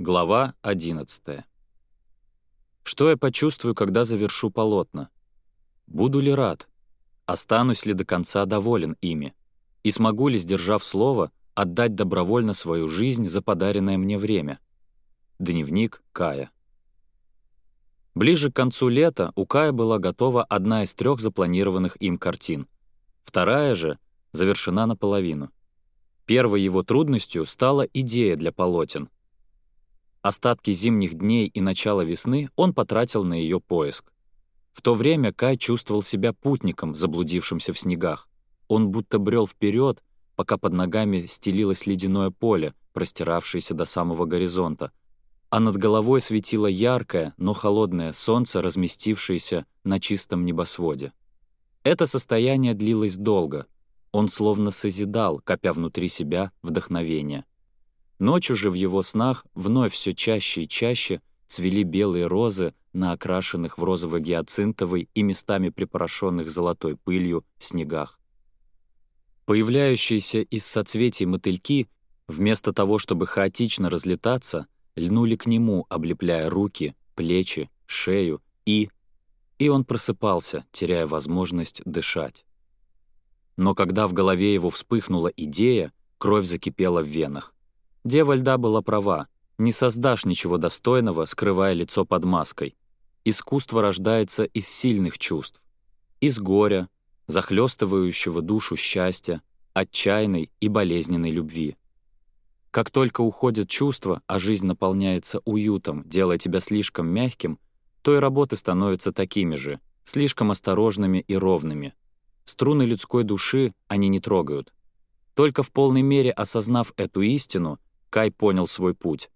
Глава 11. Что я почувствую, когда завершу полотно? Буду ли рад? Останусь ли до конца доволен ими? И смогу ли, сдержав слово, отдать добровольно свою жизнь за подаренное мне время? Дневник Кая. Ближе к концу лета у Кая была готова одна из трех запланированных им картин. Вторая же завершена наполовину. Первой его трудностью стала идея для полотен — Остатки зимних дней и начала весны он потратил на ее поиск. В то время Кай чувствовал себя путником, заблудившимся в снегах. Он будто брел вперед, пока под ногами стелилось ледяное поле, простиравшееся до самого горизонта, а над головой светило яркое, но холодное солнце, разместившееся на чистом небосводе. Это состояние длилось долго. Он словно созидал, копя внутри себя вдохновение — Ночью же в его снах вновь все чаще и чаще цвели белые розы на окрашенных в розово-гиацинтовый и местами припорошенных золотой пылью снегах. Появляющиеся из соцветий мотыльки, вместо того, чтобы хаотично разлетаться, льнули к нему, облепляя руки, плечи, шею и... И он просыпался, теряя возможность дышать. Но когда в голове его вспыхнула идея, кровь закипела в венах. Дева льда была права. Не создашь ничего достойного, скрывая лицо под маской. Искусство рождается из сильных чувств. Из горя, захлестывающего душу счастья, отчаянной и болезненной любви. Как только уходят чувства, а жизнь наполняется уютом, делая тебя слишком мягким, то и работы становятся такими же, слишком осторожными и ровными. Струны людской души они не трогают. Только в полной мере осознав эту истину — Кай понял свой путь.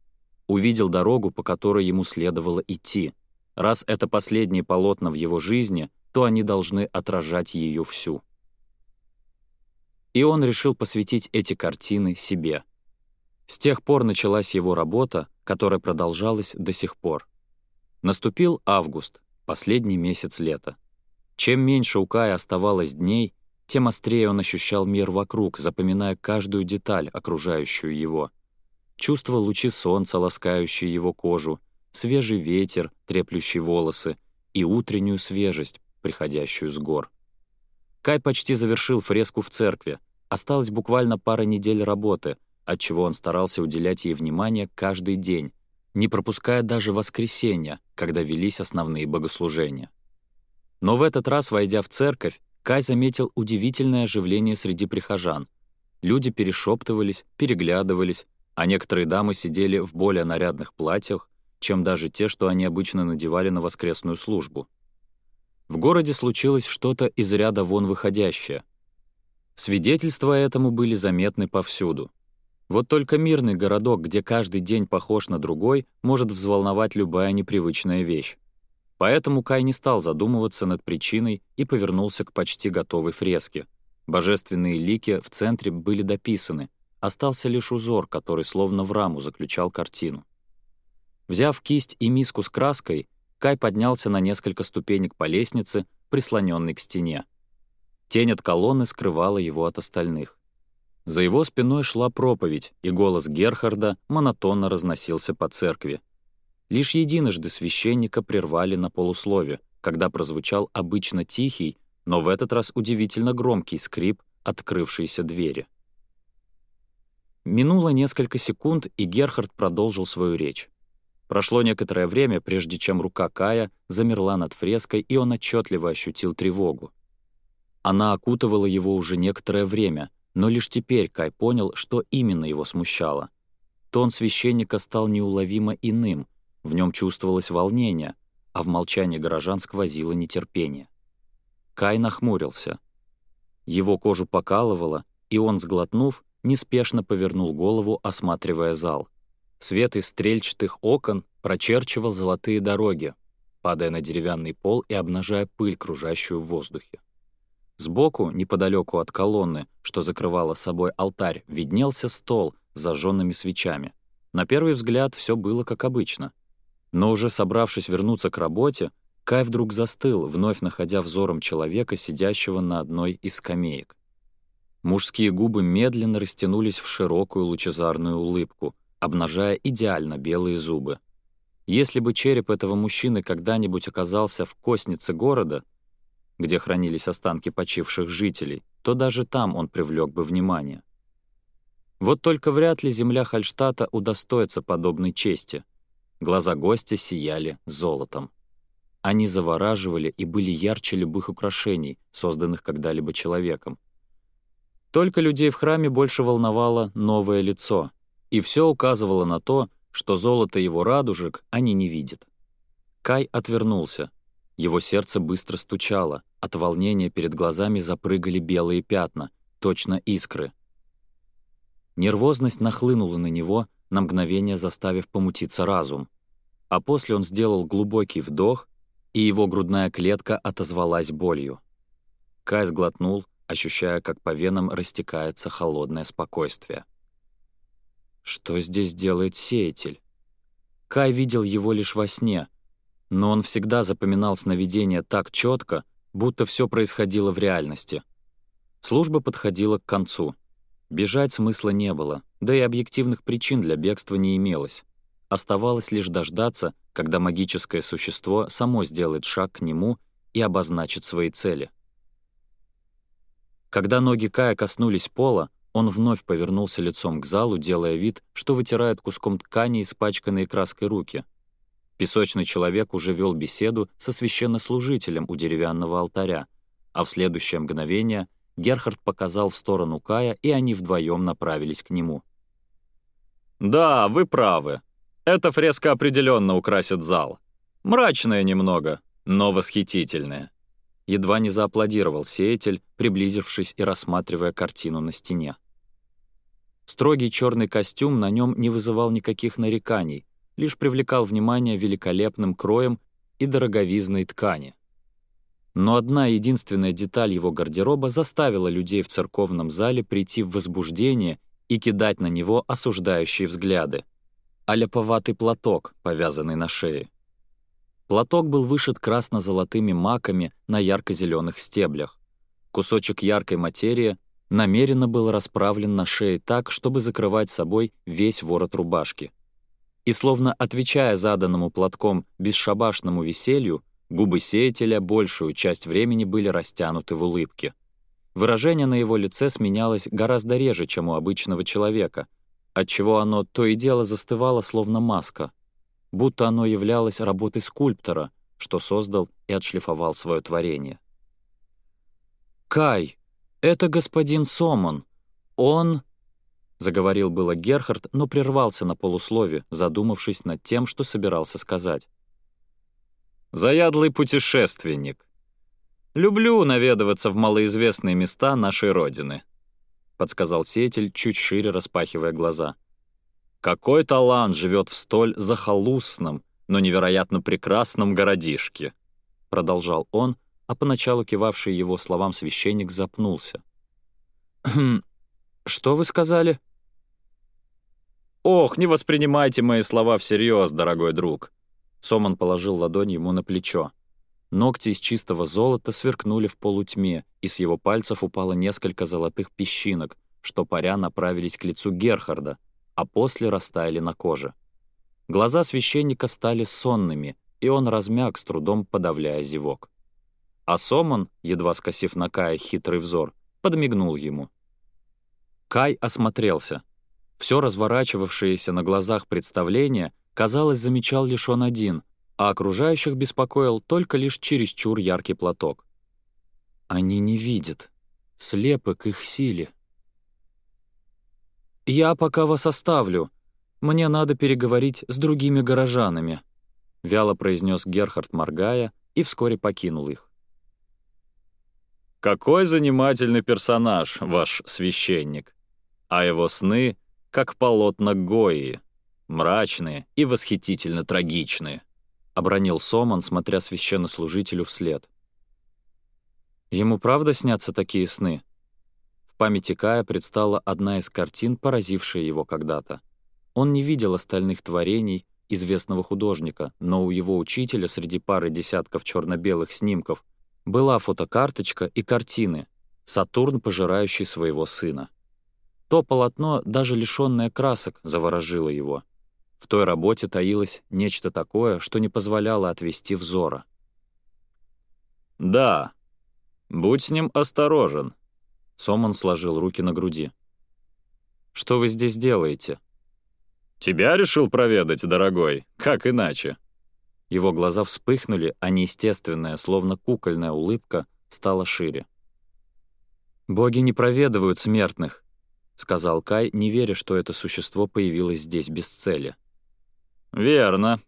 Увидел дорогу, по которой ему следовало идти. Раз это последние полотна в его жизни, то они должны отражать ее всю. И он решил посвятить эти картины себе. С тех пор началась его работа, которая продолжалась до сих пор. Наступил август, последний месяц лета. Чем меньше у Кая оставалось дней, тем острее он ощущал мир вокруг, запоминая каждую деталь, окружающую его — Чувство лучи солнца, ласкающие его кожу, свежий ветер, треплющий волосы, и утреннюю свежесть, приходящую с гор. Кай почти завершил фреску в церкви. Осталось буквально пара недель работы, отчего он старался уделять ей внимание каждый день, не пропуская даже воскресенья, когда велись основные богослужения. Но в этот раз, войдя в церковь, Кай заметил удивительное оживление среди прихожан. Люди перешептывались, переглядывались, а некоторые дамы сидели в более нарядных платьях, чем даже те, что они обычно надевали на воскресную службу. В городе случилось что-то из ряда вон выходящее. Свидетельства этому были заметны повсюду. Вот только мирный городок, где каждый день похож на другой, может взволновать любая непривычная вещь. Поэтому Кай не стал задумываться над причиной и повернулся к почти готовой фреске. Божественные лики в центре были дописаны — Остался лишь узор, который словно в раму заключал картину. Взяв кисть и миску с краской, Кай поднялся на несколько ступенек по лестнице, прислоненной к стене. Тень от колонны скрывала его от остальных. За его спиной шла проповедь, и голос Герхарда монотонно разносился по церкви. Лишь единожды священника прервали на полуслове, когда прозвучал обычно тихий, но в этот раз удивительно громкий скрип открывшейся двери. Минуло несколько секунд, и Герхард продолжил свою речь. Прошло некоторое время, прежде чем рука Кая замерла над фреской, и он отчетливо ощутил тревогу. Она окутывала его уже некоторое время, но лишь теперь Кай понял, что именно его смущало. Тон священника стал неуловимо иным, в нем чувствовалось волнение, а в молчании горожан сквозило нетерпение. Кай нахмурился. Его кожу покалывало, и он, сглотнув, неспешно повернул голову, осматривая зал. Свет из стрельчатых окон прочерчивал золотые дороги, падая на деревянный пол и обнажая пыль, кружащую в воздухе. Сбоку, неподалеку от колонны, что закрывала собой алтарь, виднелся стол с зажженными свечами. На первый взгляд все было как обычно. Но уже собравшись вернуться к работе, Кай вдруг застыл, вновь находя взором человека, сидящего на одной из скамеек. Мужские губы медленно растянулись в широкую лучезарную улыбку, обнажая идеально белые зубы. Если бы череп этого мужчины когда-нибудь оказался в костнице города, где хранились останки почивших жителей, то даже там он привлек бы внимание. Вот только вряд ли земля Хальштата удостоится подобной чести. Глаза гостя сияли золотом. Они завораживали и были ярче любых украшений, созданных когда-либо человеком, только людей в храме больше волновало новое лицо, и все указывало на то, что золото его радужек они не видят. Кай отвернулся. Его сердце быстро стучало, от волнения перед глазами запрыгали белые пятна, точно искры. Нервозность нахлынула на него, на мгновение заставив помутиться разум. А после он сделал глубокий вдох, и его грудная клетка отозвалась болью. Кай сглотнул, ощущая, как по венам растекается холодное спокойствие. Что здесь делает сеятель? Кай видел его лишь во сне, но он всегда запоминал сновидение так четко, будто все происходило в реальности. Служба подходила к концу. Бежать смысла не было, да и объективных причин для бегства не имелось. Оставалось лишь дождаться, когда магическое существо само сделает шаг к нему и обозначит свои цели — когда ноги Кая коснулись пола, он вновь повернулся лицом к залу, делая вид, что вытирает куском ткани испачканные краской руки. Песочный человек уже вел беседу со священнослужителем у деревянного алтаря, а в следующее мгновение Герхард показал в сторону Кая, и они вдвоем направились к нему. «Да, вы правы. Эта фреска определенно украсит зал. Мрачная немного, но восхитительная едва не зааплодировал сеятель, приблизившись и рассматривая картину на стене. Строгий черный костюм на нем не вызывал никаких нареканий, лишь привлекал внимание великолепным кроем и дороговизной ткани. Но одна единственная деталь его гардероба заставила людей в церковном зале прийти в возбуждение и кидать на него осуждающие взгляды. Аляповатый платок, повязанный на шее. Платок был вышит красно-золотыми маками на ярко-зеленых стеблях. Кусочек яркой материи намеренно был расправлен на шее так, чтобы закрывать собой весь ворот рубашки. И словно отвечая заданному платком бесшабашному веселью, губы сеятеля большую часть времени были растянуты в улыбке. Выражение на его лице сменялось гораздо реже, чем у обычного человека, отчего оно то и дело застывало, словно маска — будто оно являлось работой скульптора, что создал и отшлифовал свое творение. «Кай, это господин Сомон. Он...» Заговорил было Герхард, но прервался на полуслове, задумавшись над тем, что собирался сказать. «Заядлый путешественник. Люблю наведываться в малоизвестные места нашей Родины», — подсказал сетель, чуть шире распахивая глаза. Какой талант живет в столь захолустном, но невероятно прекрасном городишке!» Продолжал он, а поначалу кивавший его словам священник запнулся. «Хм, что вы сказали?» «Ох, не воспринимайте мои слова всерьез, дорогой друг!» Соман положил ладонь ему на плечо. Ногти из чистого золота сверкнули в полутьме, и с его пальцев упало несколько золотых песчинок, что паря направились к лицу Герхарда — а после растаяли на коже. Глаза священника стали сонными, и он размяк, с трудом подавляя зевок. А Сомон, едва скосив на Кая хитрый взор, подмигнул ему. Кай осмотрелся. Все разворачивавшееся на глазах представление, казалось, замечал лишь он один, а окружающих беспокоил только лишь чересчур яркий платок. «Они не видят. Слепы к их силе», «Я пока вас оставлю. Мне надо переговорить с другими горожанами», — вяло произнес Герхард, моргая, и вскоре покинул их. «Какой занимательный персонаж, ваш священник! А его сны, как полотна Гои, мрачные и восхитительно трагичные», — обронил Соман, смотря священнослужителю вслед. «Ему правда снятся такие сны?» памяти Кая предстала одна из картин, поразившая его когда-то. Он не видел остальных творений известного художника, но у его учителя среди пары десятков черно белых снимков была фотокарточка и картины «Сатурн, пожирающий своего сына». То полотно, даже лишённое красок, заворожило его. В той работе таилось нечто такое, что не позволяло отвести взора. «Да, будь с ним осторожен», Сомон сложил руки на груди. «Что вы здесь делаете?» «Тебя решил проведать, дорогой. Как иначе?» Его глаза вспыхнули, а неестественная, словно кукольная улыбка, стала шире. «Боги не проведывают смертных», — сказал Кай, не веря, что это существо появилось здесь без цели. «Верно.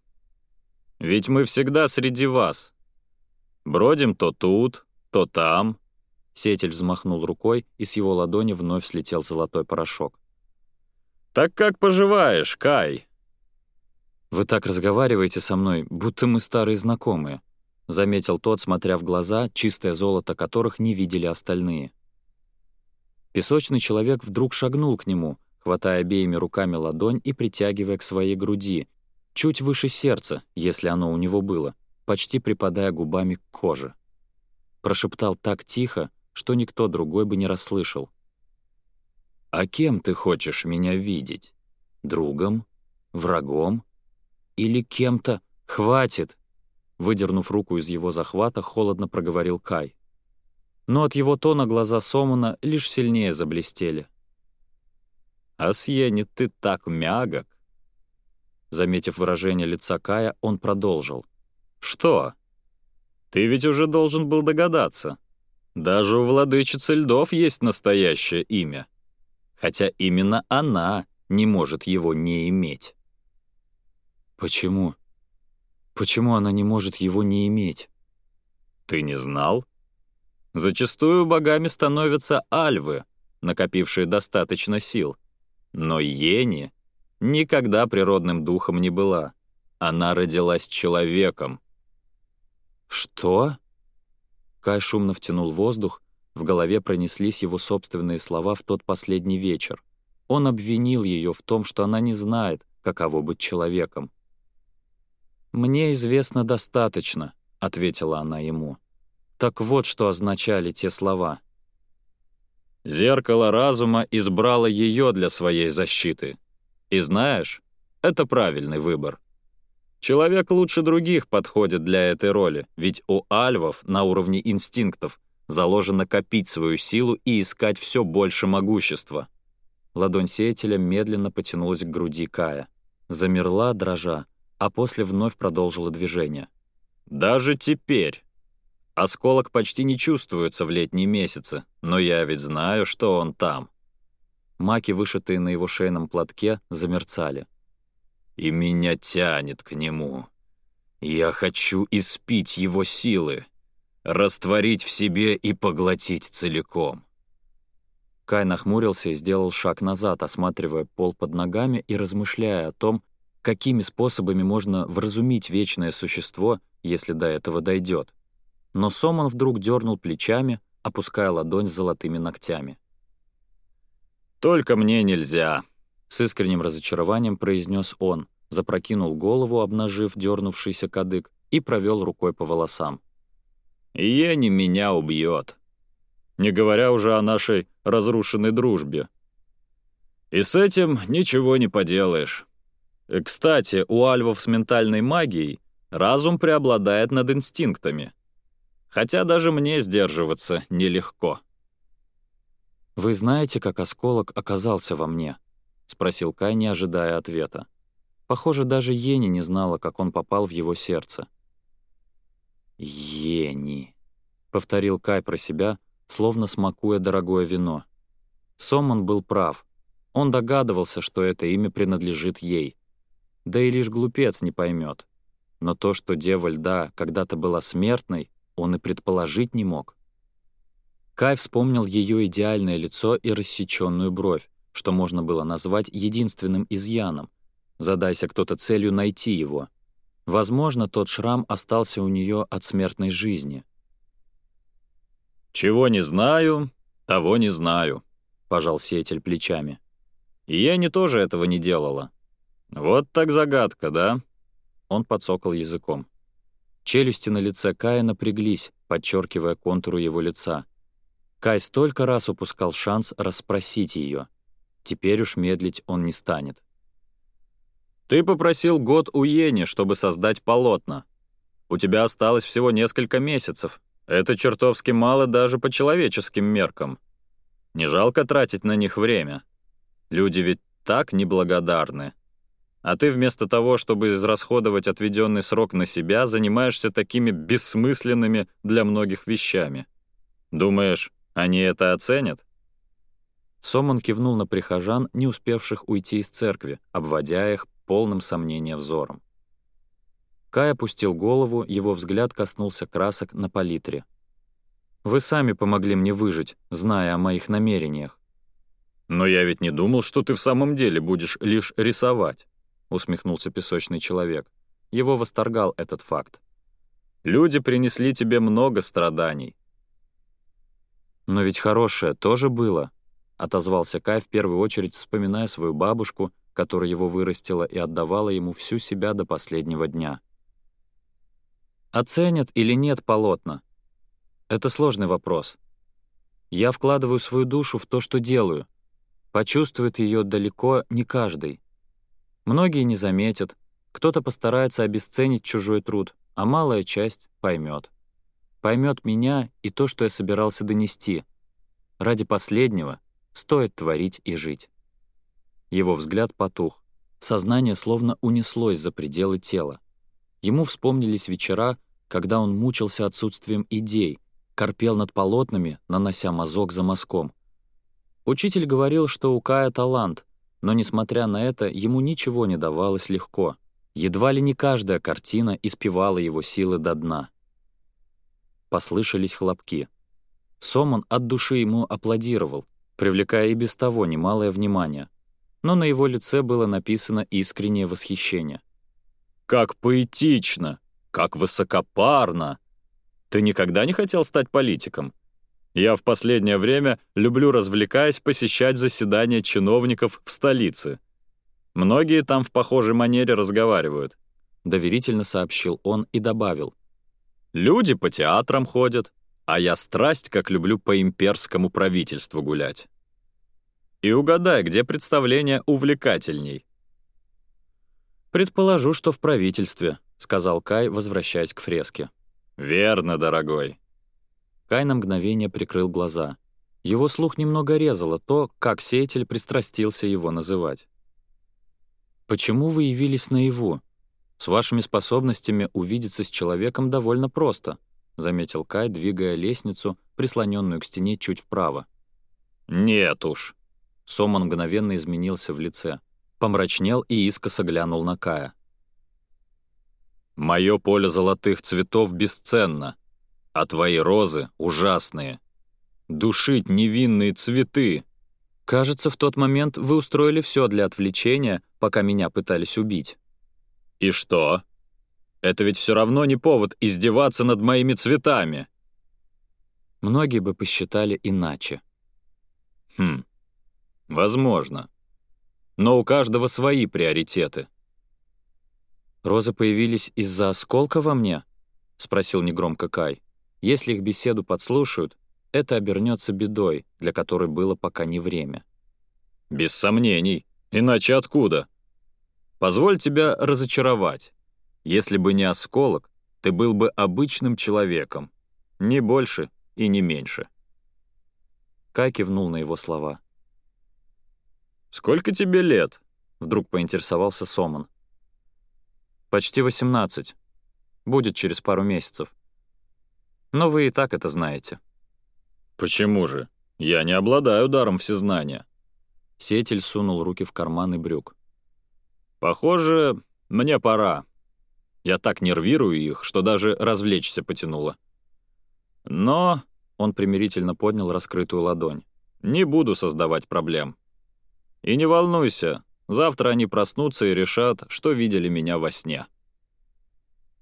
Ведь мы всегда среди вас. Бродим то тут, то там, Сетель взмахнул рукой, и с его ладони вновь слетел золотой порошок. «Так как поживаешь, Кай?» «Вы так разговариваете со мной, будто мы старые знакомые», — заметил тот, смотря в глаза, чистое золото которых не видели остальные. Песочный человек вдруг шагнул к нему, хватая обеими руками ладонь и притягивая к своей груди, чуть выше сердца, если оно у него было, почти припадая губами к коже. Прошептал так тихо, что никто другой бы не расслышал. «А кем ты хочешь меня видеть? Другом? Врагом? Или кем-то? Хватит!» Выдернув руку из его захвата, холодно проговорил Кай. Но от его тона глаза Сомона лишь сильнее заблестели. А «Асьене, ты так мягок!» Заметив выражение лица Кая, он продолжил. «Что? Ты ведь уже должен был догадаться. Даже у владычицы льдов есть настоящее имя. Хотя именно она не может его не иметь. Почему? Почему она не может его не иметь? Ты не знал? Зачастую богами становятся альвы, накопившие достаточно сил. Но Ени никогда природным духом не была. Она родилась человеком. Что? Кай шумно втянул воздух, в голове пронеслись его собственные слова в тот последний вечер. Он обвинил ее в том, что она не знает, каково быть человеком. «Мне известно достаточно», — ответила она ему. «Так вот, что означали те слова». «Зеркало разума избрало ее для своей защиты. И знаешь, это правильный выбор». Человек лучше других подходит для этой роли, ведь у альвов на уровне инстинктов заложено копить свою силу и искать все больше могущества. Ладонь сеятеля медленно потянулась к груди Кая. Замерла, дрожа, а после вновь продолжила движение. «Даже теперь!» Осколок почти не чувствуется в летние месяцы, но я ведь знаю, что он там. Маки, вышитые на его шейном платке, замерцали и меня тянет к нему. Я хочу испить его силы, растворить в себе и поглотить целиком. Кай нахмурился и сделал шаг назад, осматривая пол под ногами и размышляя о том, какими способами можно вразумить вечное существо, если до этого дойдет. Но Сомон вдруг дернул плечами, опуская ладонь с золотыми ногтями. «Только мне нельзя», с искренним разочарованием произнес он, запрокинул голову, обнажив дернувшийся кадык, и провел рукой по волосам. «Ени меня убьет, не говоря уже о нашей разрушенной дружбе. И с этим ничего не поделаешь. Кстати, у альвов с ментальной магией разум преобладает над инстинктами. Хотя даже мне сдерживаться нелегко». «Вы знаете, как осколок оказался во мне?» — спросил Кай, не ожидая ответа. Похоже, даже Ени не знала, как он попал в его сердце. «Ени», — повторил Кай про себя, словно смакуя дорогое вино. Сомон был прав. Он догадывался, что это имя принадлежит ей. Да и лишь глупец не поймет. Но то, что Дева Льда когда-то была смертной, он и предположить не мог. Кай вспомнил ее идеальное лицо и рассеченную бровь что можно было назвать единственным изъяном. Задайся кто-то целью найти его. Возможно, тот шрам остался у нее от смертной жизни. «Чего не знаю, того не знаю», — пожал сеятель плечами. «И не тоже этого не делала». «Вот так загадка, да?» Он подсокал языком. Челюсти на лице Кая напряглись, подчеркивая контуру его лица. Кай столько раз упускал шанс расспросить ее — Теперь уж медлить он не станет. «Ты попросил год у Йени, чтобы создать полотна. У тебя осталось всего несколько месяцев. Это чертовски мало даже по человеческим меркам. Не жалко тратить на них время. Люди ведь так неблагодарны. А ты вместо того, чтобы израсходовать отведенный срок на себя, занимаешься такими бессмысленными для многих вещами. Думаешь, они это оценят?» Сомон кивнул на прихожан, не успевших уйти из церкви, обводя их полным сомнения взором. Кай опустил голову, его взгляд коснулся красок на палитре. «Вы сами помогли мне выжить, зная о моих намерениях». «Но я ведь не думал, что ты в самом деле будешь лишь рисовать», — усмехнулся песочный человек. Его восторгал этот факт. «Люди принесли тебе много страданий». «Но ведь хорошее тоже было», — отозвался Кай в первую очередь, вспоминая свою бабушку, которая его вырастила и отдавала ему всю себя до последнего дня. Оценят или нет полотна? Это сложный вопрос. Я вкладываю свою душу в то, что делаю. Почувствует ее далеко не каждый. Многие не заметят, кто-то постарается обесценить чужой труд, а малая часть поймет. Поймет меня и то, что я собирался донести. Ради последнего Стоит творить и жить. Его взгляд потух. Сознание словно унеслось за пределы тела. Ему вспомнились вечера, когда он мучился отсутствием идей, корпел над полотнами, нанося мазок за мазком. Учитель говорил, что у Кая талант, но, несмотря на это, ему ничего не давалось легко. Едва ли не каждая картина испевала его силы до дна. Послышались хлопки. Сомон от души ему аплодировал, привлекая и без того немалое внимание, но на его лице было написано искреннее восхищение. «Как поэтично! Как высокопарно! Ты никогда не хотел стать политиком? Я в последнее время люблю, развлекаясь, посещать заседания чиновников в столице. Многие там в похожей манере разговаривают», — доверительно сообщил он и добавил. «Люди по театрам ходят, а я страсть, как люблю по имперскому правительству гулять. И угадай, где представление увлекательней. «Предположу, что в правительстве», — сказал Кай, возвращаясь к фреске. «Верно, дорогой». Кай на мгновение прикрыл глаза. Его слух немного резало то, как сеятель пристрастился его называть. «Почему вы явились наяву? С вашими способностями увидеться с человеком довольно просто», — заметил Кай, двигая лестницу, прислоненную к стене чуть вправо. «Нет уж!» Сомон мгновенно изменился в лице, помрачнел и искоса глянул на Кая. «Моё поле золотых цветов бесценно, а твои розы ужасные. Душить невинные цветы!» «Кажется, в тот момент вы устроили все для отвлечения, пока меня пытались убить». «И что?» Это ведь все равно не повод издеваться над моими цветами. Многие бы посчитали иначе. Хм, возможно. Но у каждого свои приоритеты. «Розы появились из-за осколка во мне?» — спросил негромко Кай. «Если их беседу подслушают, это обернется бедой, для которой было пока не время». «Без сомнений. Иначе откуда? Позволь тебя разочаровать. Если бы не осколок, ты был бы обычным человеком, не больше и не меньше». Кай кивнул на его слова. «Сколько тебе лет?» — вдруг поинтересовался Соман. «Почти 18. Будет через пару месяцев. Но вы и так это знаете». «Почему же? Я не обладаю даром всезнания». Сетель сунул руки в карманы брюк. «Похоже, мне пора. Я так нервирую их, что даже развлечься потянуло. Но... Он примирительно поднял раскрытую ладонь. «Не буду создавать проблем. И не волнуйся, завтра они проснутся и решат, что видели меня во сне».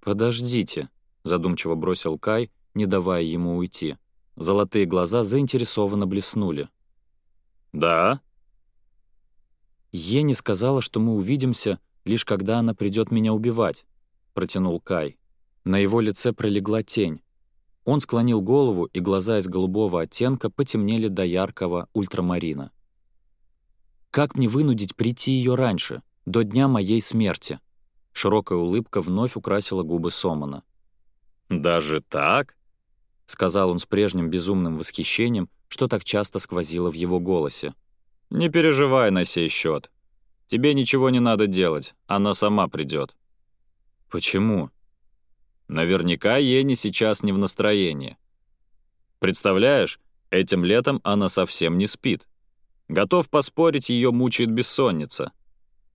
«Подождите», — задумчиво бросил Кай, не давая ему уйти. Золотые глаза заинтересованно блеснули. «Да?» Ени сказала, что мы увидимся, лишь когда она придет меня убивать. — протянул Кай. На его лице пролегла тень. Он склонил голову, и глаза из голубого оттенка потемнели до яркого ультрамарина. «Как мне вынудить прийти ее раньше, до дня моей смерти?» Широкая улыбка вновь украсила губы Сомана. «Даже так?» — сказал он с прежним безумным восхищением, что так часто сквозило в его голосе. «Не переживай на сей счет. Тебе ничего не надо делать, она сама придет. Почему? Наверняка Ени сейчас не в настроении. Представляешь, этим летом она совсем не спит. Готов поспорить, ее мучает бессонница.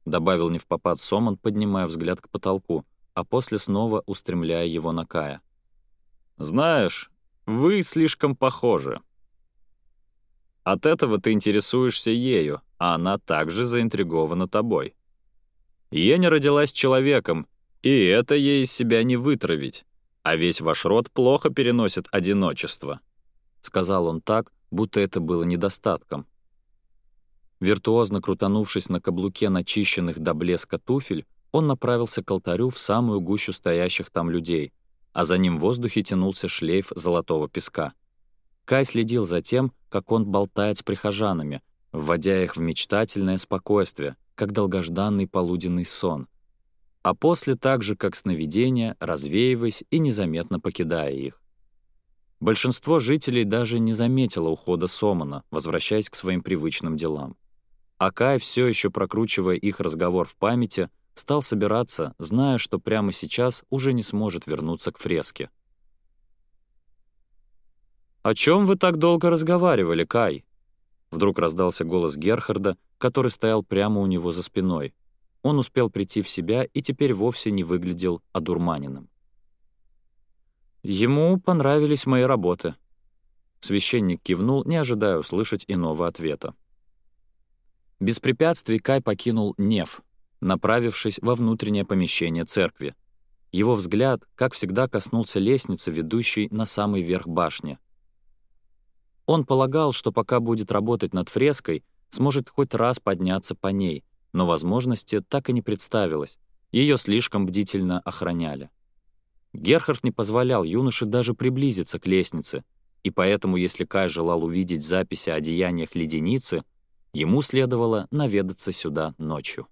Добавил невпопад Соман, поднимая взгляд к потолку, а после снова устремляя его на Кая. «Знаешь, вы слишком похожи. От этого ты интересуешься ею, а она также заинтригована тобой. Ени родилась человеком, и это ей из себя не вытравить, а весь ваш род плохо переносит одиночество», — сказал он так, будто это было недостатком. Виртуозно крутанувшись на каблуке начищенных до блеска туфель, он направился к алтарю в самую гущу стоящих там людей, а за ним в воздухе тянулся шлейф золотого песка. Кай следил за тем, как он болтает с прихожанами, вводя их в мечтательное спокойствие, как долгожданный полуденный сон — а после так же, как сновидения, развеиваясь и незаметно покидая их. Большинство жителей даже не заметило ухода Сомана, возвращаясь к своим привычным делам. А Кай, все еще прокручивая их разговор в памяти, стал собираться, зная, что прямо сейчас уже не сможет вернуться к фреске. «О чем вы так долго разговаривали, Кай?» Вдруг раздался голос Герхарда, который стоял прямо у него за спиной, он успел прийти в себя и теперь вовсе не выглядел одурманенным. «Ему понравились мои работы». Священник кивнул, не ожидая услышать иного ответа. Без препятствий Кай покинул Нев, направившись во внутреннее помещение церкви. Его взгляд, как всегда, коснулся лестницы, ведущей на самый верх башни. Он полагал, что пока будет работать над фреской, сможет хоть раз подняться по ней — но возможности так и не представилось, ее слишком бдительно охраняли. Герхард не позволял юноше даже приблизиться к лестнице, и поэтому, если Кай желал увидеть записи о деяниях леденицы, ему следовало наведаться сюда ночью.